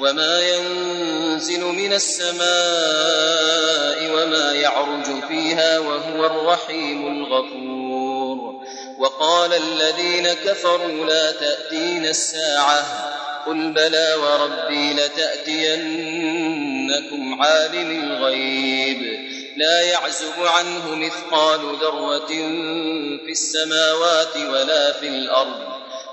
وما ينزل من السماء وما يعرج فيها وهو الرحيم الغفور. وقال الذين كفروا لا تأتين الساعة. قل بلى وربي لتأتينكم عالم الغيب. لا يعزب عنه مثقال ذرة في السماوات ولا في الأرض.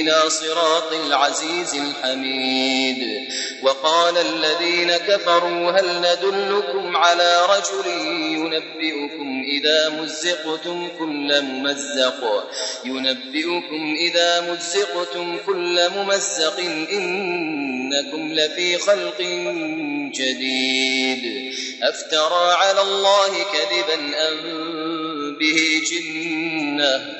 إلى صراط العزيز الحميد. وقال الذين كفروا هل ندلكم على رجل ينبئكم إذا مزقتم كل ممزق؟ ينبئكم إذا مزقتم كل ممزق إنكم لفي خلق جديد. أفترى على الله كذبا أم به جنة؟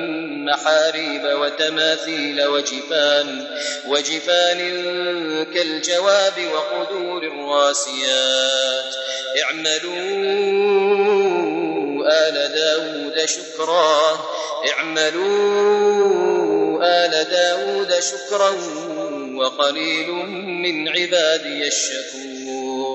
محاريب وتماثيل وجفان وجفان كالجواب وقدور الراسيات. اعملوا آل داود شكرا اعملوا آل داود شكرا وقليل من عبادي الشكور.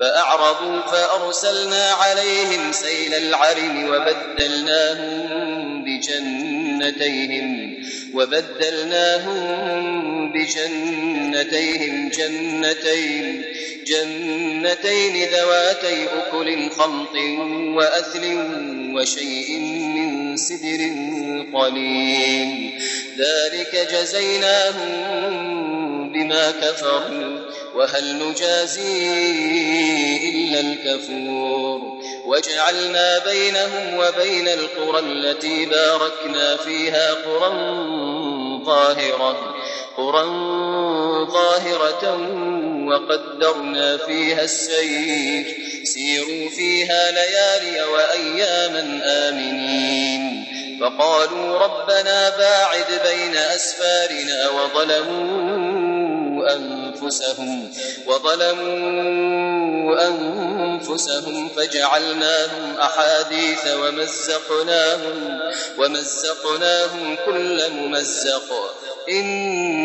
فأعرضوا فأرسلنا عليهم سيل العرم وبدلناهم بجنتيهم وبدلناهم بجنتيهم جنتين جنتين ذواتي أكل خمط وأثل وشيء من سدر قليل. ذلك جزيناهم بما كفروا وهل نجازي إلا الكفور. وجعلنا بينهم وبين القرى التي باركنا فيها قرى ظاهرة قرى ظاهرة وقدرنا فيها السير. سيروا فيها ليالي وأياما آمنين. فقالوا ربنا باعد بين أسفارنا وظلموا أنفسهم وظلموا أنفسهم فجعلناهم أحاديث ومزقناهم ومزقناهم كل ممزق.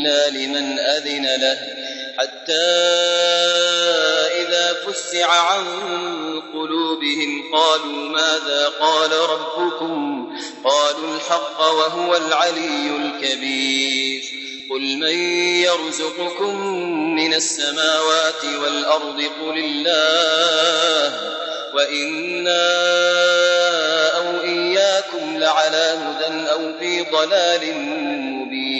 إلا لمن أذن له. حتى إذا فزع عن قلوبهم قالوا ماذا قال ربكم؟ قالوا الحق وهو العلي الكبير. قل من يرزقكم من السماوات والأرض قل الله وإنا أو إياكم لعلى هدى أو في ضلال مبين.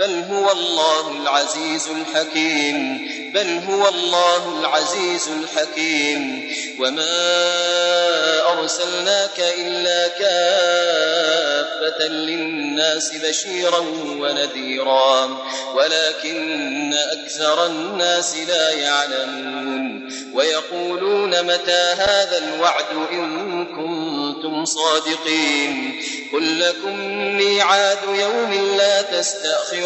بل هو الله العزيز الحكيم بل هو الله العزيز الحكيم. وما أرسلناك إلا كافة للناس بشيرا ونذيرا ولكن أكثر الناس لا يعلمون. ويقولون متى هذا الوعد إن كنتم صادقين. قل لكم ميعاد يوم لا تستأخرون.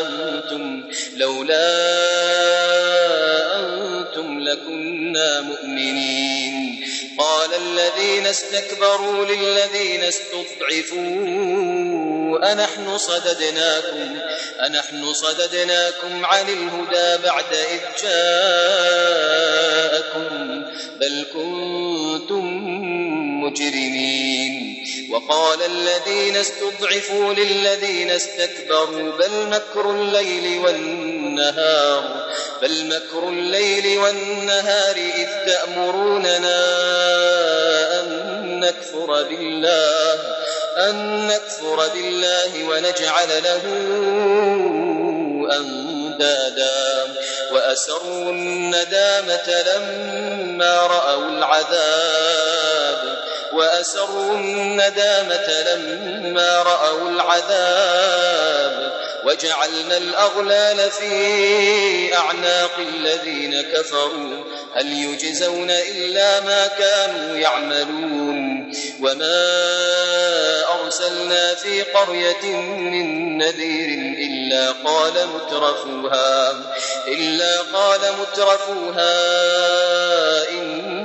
أنتم لولا أنتم لكنا مؤمنين. قال الذين استكبروا للذين استضعفوا أنحن صددناكم أنحن صددناكم عن الهدى بعد إذ جاءكم بل كنتم مجرمين وقال الذين استضعفوا للذين استكبروا بل مكر الليل والنهار بل مكر الليل والنهار إذ تأمروننا أن نكفر بالله أن نكفر بالله ونجعل له أندادا. وأسروا الندامة لما رأوا العذاب. وأسروا الندامة لما رأوا العذاب وجعلنا الأغلال في أعناق الذين كفروا. هل يجزون إلا ما كانوا يعملون؟ وما أرسلنا في قرية من نذير إلا قال مترفوها إلا قال مترفوها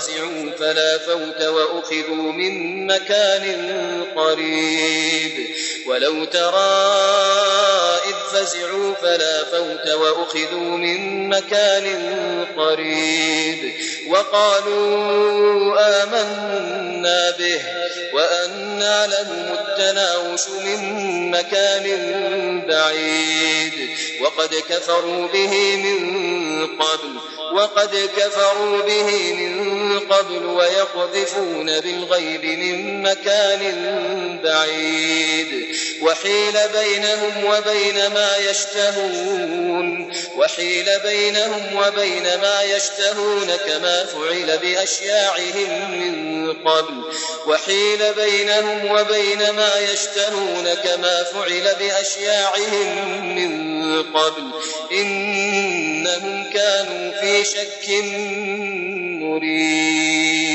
فزعوا فلا فوت وأخذوا من مكان قريب. ولو ترى إذ فزعوا فلا فوت وأخذوا من مكان قريب. وقالوا آمنا به وأنى لهم التناوش من مكان بعيد. وقد كفروا به من قبل وقد كفروا به من قبل ويقذفون بالغيب من مكان بعيد. وحيل بينهم وبين ما يشتهون وحيل بينهم وبين ما يشتهون كما فعل بأشياعهم من قبل. وحيل بينهم وبين ما يشتهون كما فعل بأشياعهم من قبل. إنهم كانوا في شك مريب.